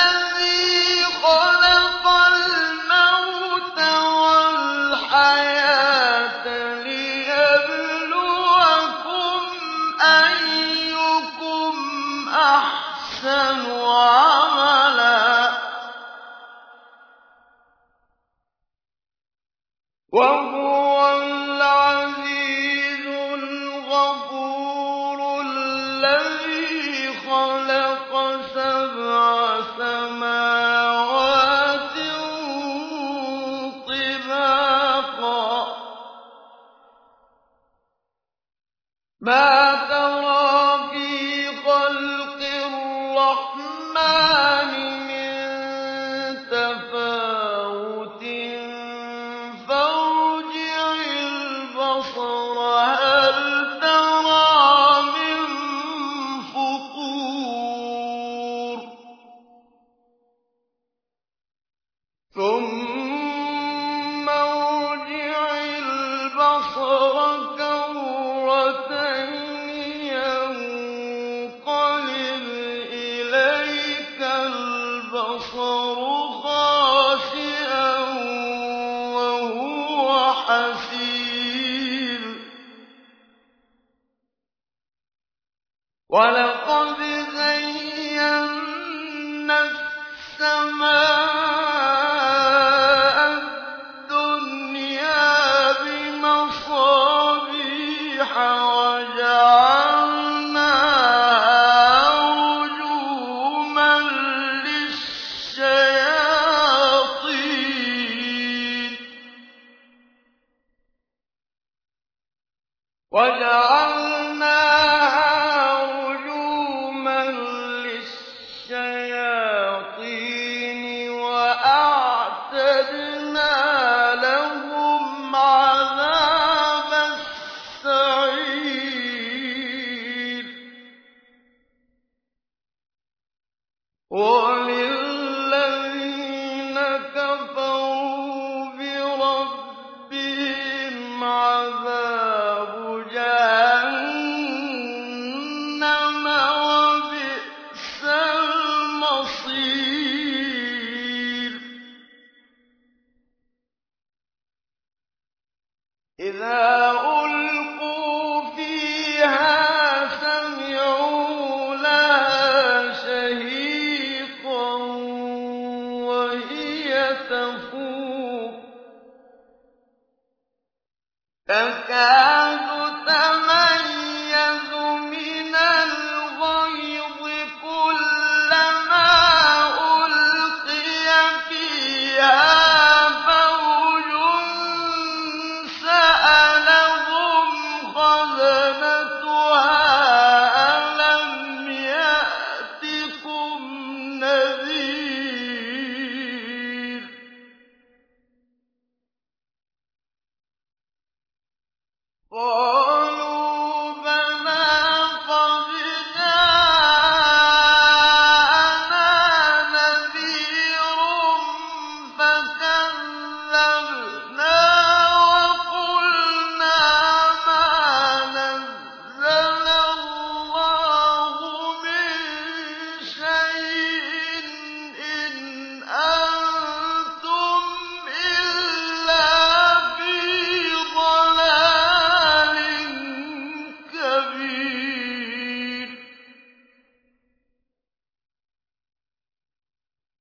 الذي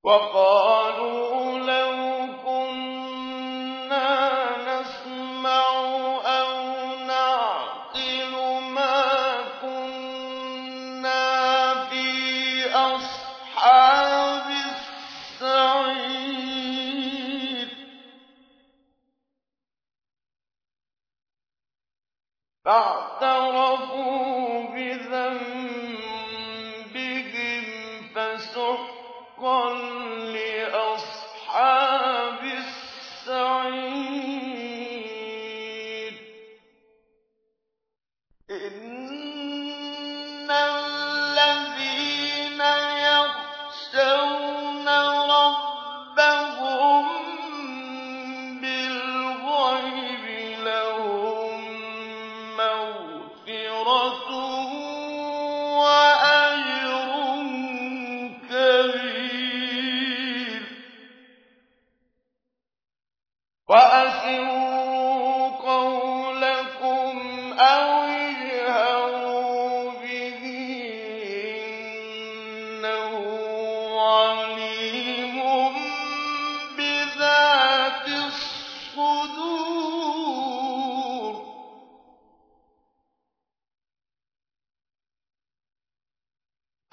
وقال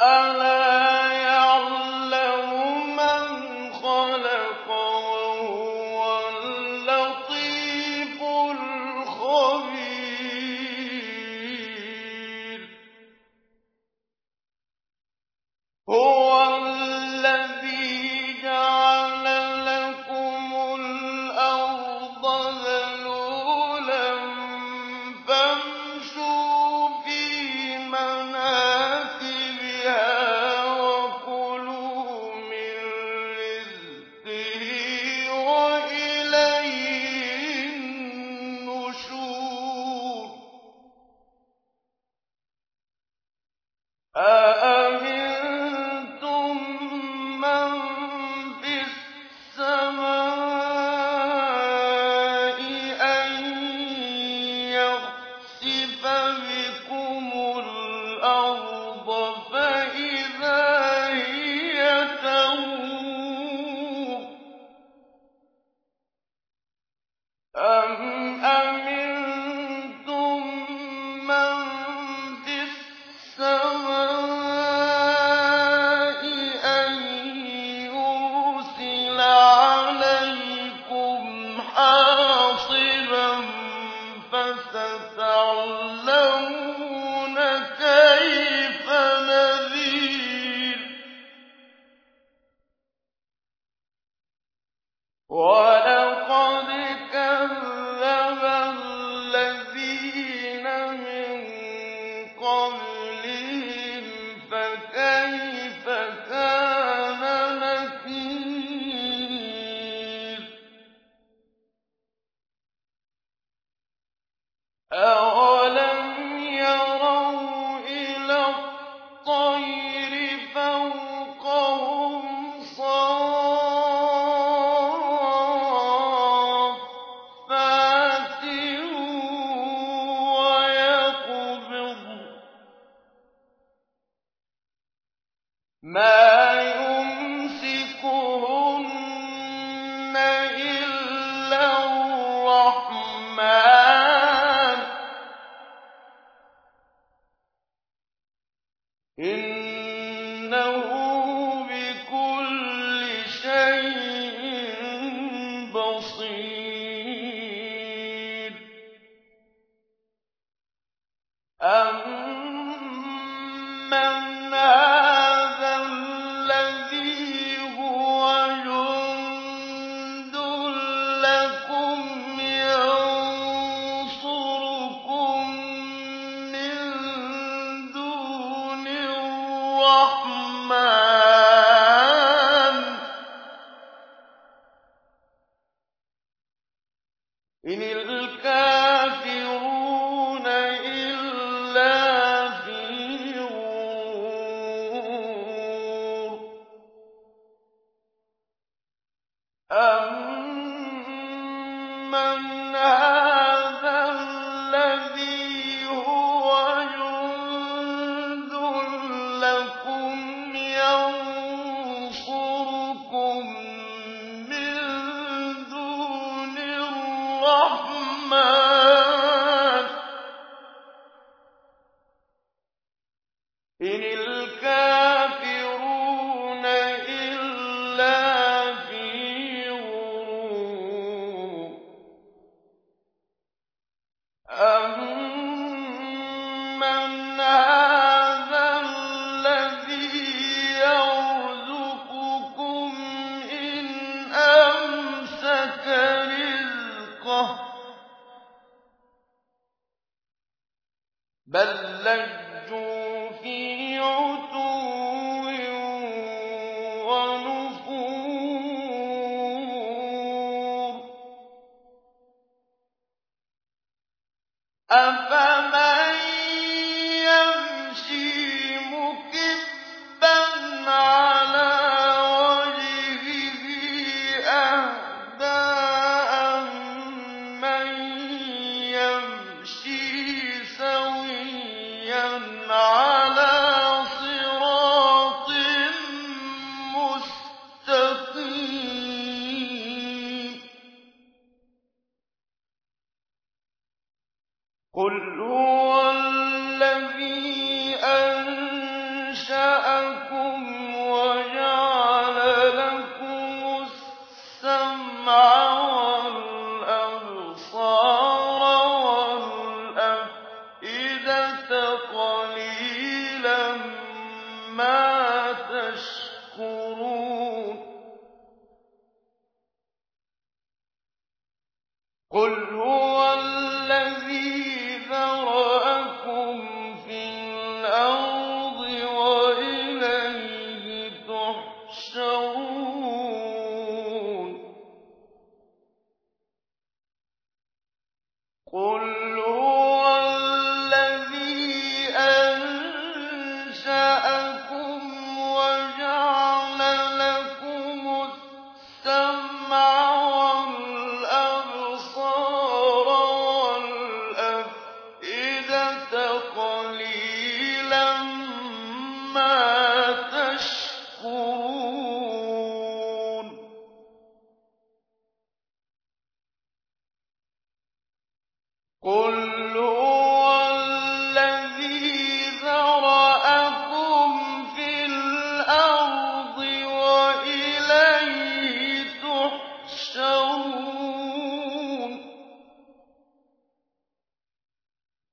أَلَا إنه أَفَمَن قُلْ هُوَ الَّذِي ذَرَأَكُمْ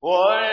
Boy.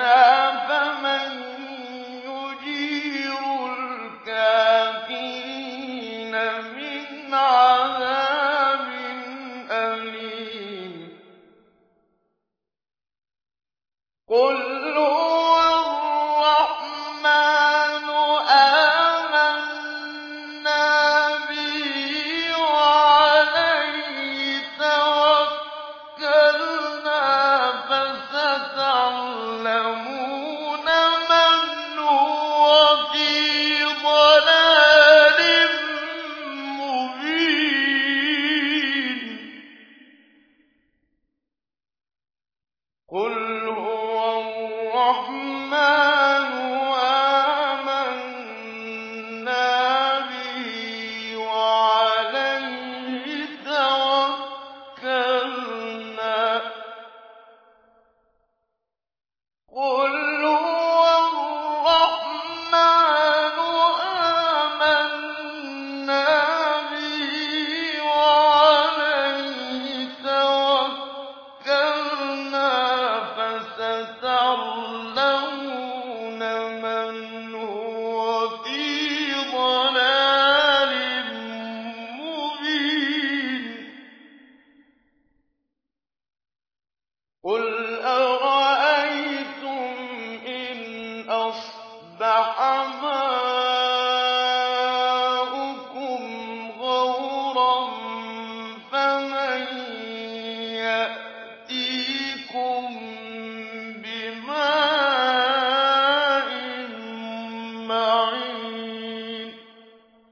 رَحِمَنَا